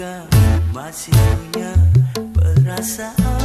juga masih punya perasaan.